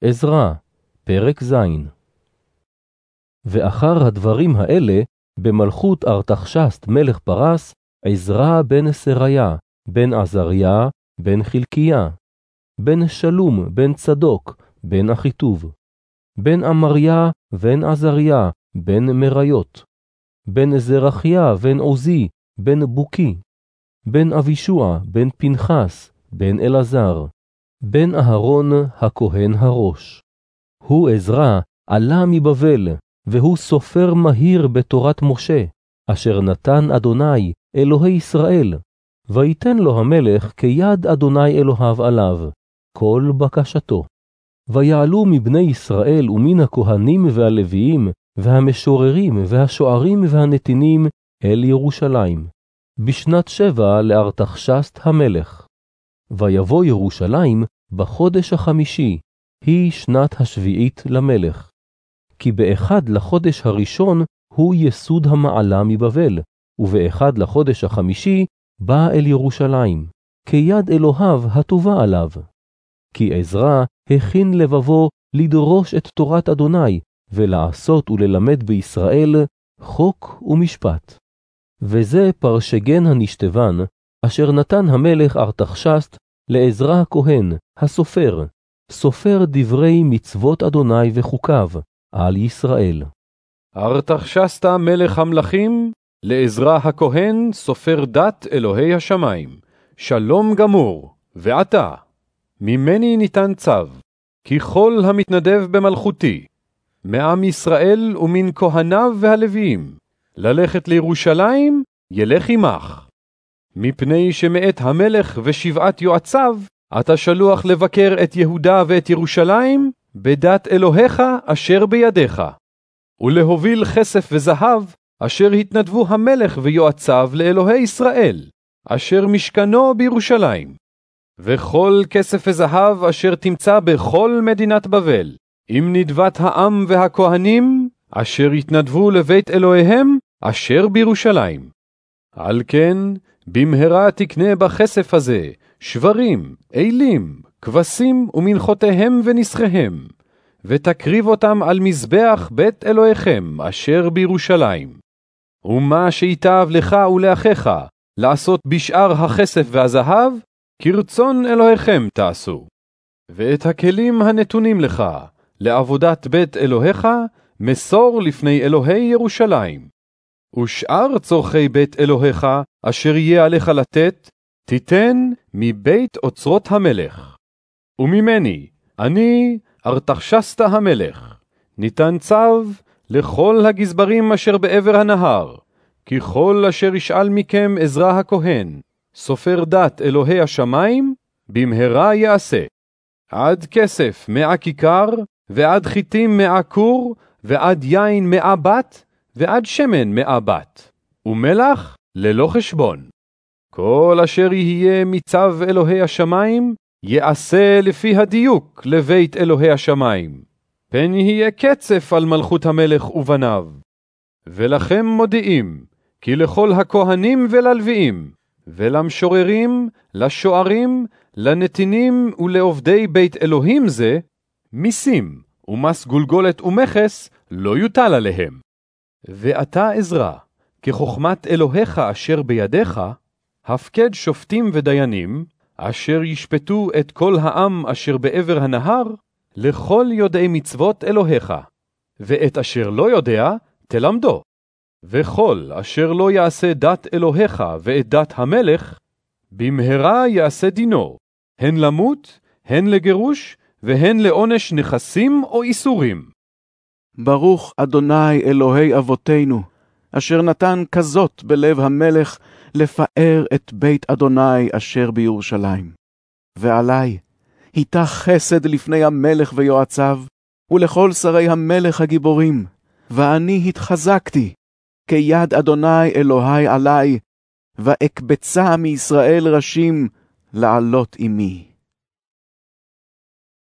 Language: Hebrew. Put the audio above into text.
עזרא, פרק ז. ואחר הדברים האלה, במלכות ארתחשסט מלך פרס, עזרא בן סריה, בן עזריה, בן חלקיה, בן שלום, בן צדוק, בן אחיטוב, בן אמריה, בן עזריה, בן מריות, בן זרחיה, בן עוזי, בן בוקי, בן אבישוע, בן פנחס, בן אלעזר, בן אהרון הכהן הראש. הוא עזרא עלה מבבל, והוא סופר מהיר בתורת משה, אשר נתן אדוני, אלוהי ישראל, ויתן לו המלך כיד אדוני אלוהיו עליו, כל בקשתו. ויעלו מבני ישראל ומן הכהנים והלוויים, והמשוררים והשוערים והנתינים אל ירושלים, בשנת שבע לארתחשסט המלך. ויבוא ירושלים בחודש החמישי, היא שנת השביעית למלך. כי באחד לחודש הראשון הוא יסוד המעלה מבבל, ובאחד לחודש החמישי בא אל ירושלים, כיד אלוהיו הטובה עליו. כי עזרא הכין לבבו לדרוש את תורת אדוני, ולעשות וללמד בישראל חוק ומשפט. וזה פרשגן הנשתבן, אשר נתן המלך ארתחשסט לעזרא הכהן, הסופר, סופר דברי מצוות אדוני וחוקיו, על ישראל. ארתחשסת מלך המלכים, לעזרא הכהן, סופר דת אלוהי השמיים, שלום גמור, ועתה, ממני ניתן צו, כי כל המתנדב במלכותי, מעם ישראל ומן כהניו והלוויים, ללכת לירושלים, ילך עמך. מפני שמאת המלך ושבעת יועציו, אתה שלוח לבקר את יהודה ואת ירושלים, בדת אלוהיך אשר בידיך, ולהוביל כסף וזהב, אשר התנדבו המלך ויועציו לאלוהי ישראל, אשר משכנו בירושלים. וכל כסף וזהב אשר תמצא בכל מדינת בבל, עם נדבת העם והכהנים, אשר התנדבו לבית אלוהיהם, אשר בירושלים. על כן, במהרה תקנה בכסף הזה שברים, אלים, כבשים ומנחותיהם ונסחיהם, ותקריב אותם על מזבח בית אלוהיכם אשר בירושלים. ומה שיטב לך ולאחיך לעשות בשאר הכסף והזהב, כרצון אלוהיכם תעשו. ואת הכלים הנתונים לך לעבודת בית אלוהיך, מסור לפני אלוהי ירושלים. ושאר צורכי בית אלוהיך, אשר יהיה עליך לתת, תיתן מבית אוצרות המלך. וממני, אני ארתחשסת המלך, ניתן צו לכל הגזברים אשר בעבר הנהר, כי כל אשר ישאל מכם עזרא הכהן, סופר דת אלוהי השמיים, במהרה יעשה. עד כסף מאה כיכר, ועד חיטים מאה כור, ועד יין מאה בת, ועד שמן מאה בת, ומלח ללא חשבון. כל אשר יהיה מצב אלוהי השמיים, יעשה לפי הדיוק לבית אלוהי השמיים. פן יהיה קצף על מלכות המלך ובניו. ולכם מודיעים, כי לכל הכהנים וללוויים, ולמשוררים, לשוערים, לנתינים ולעובדי בית אלוהים זה, מיסים ומס גולגולת ומכס לא יוטל עליהם. ואתה עזרא, כחוכמת אלוהיך אשר בידיך, הפקד שופטים ודיינים, אשר ישפטו את כל העם אשר בעבר הנהר, לכל יודעי מצוות אלוהיך, ואת אשר לא יודע, תלמדו. וכל אשר לא יעשה דת אלוהיך ואת דת המלך, במהרה יעשה דינו, הן למות, הן לגירוש, והן לעונש נכסים או איסורים. ברוך אדוני אלוהי אבותינו, אשר נתן כזאת בלב המלך לפאר את בית אדוני אשר בירושלים. ועלי, היתה חסד לפני המלך ויועציו, ולכל שרי המלך הגיבורים, ואני התחזקתי, כיד אדוני אלוהי עלי, ואקבצה מישראל ראשים לעלות עמי.